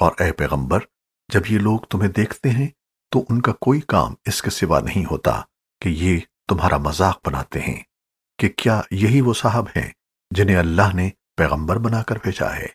اور اے پیغمبر، جب یہ لوگ تمہیں دیکھتے ہیں، تو ان کا کوئی کام اس کے سوا نہیں ہوتا کہ یہ تمہارا مذاق بناتے ہیں، کہ کیا یہی وہ صاحب ہیں جنہیں اللہ نے پیغمبر بنا کر بھیجا ہے۔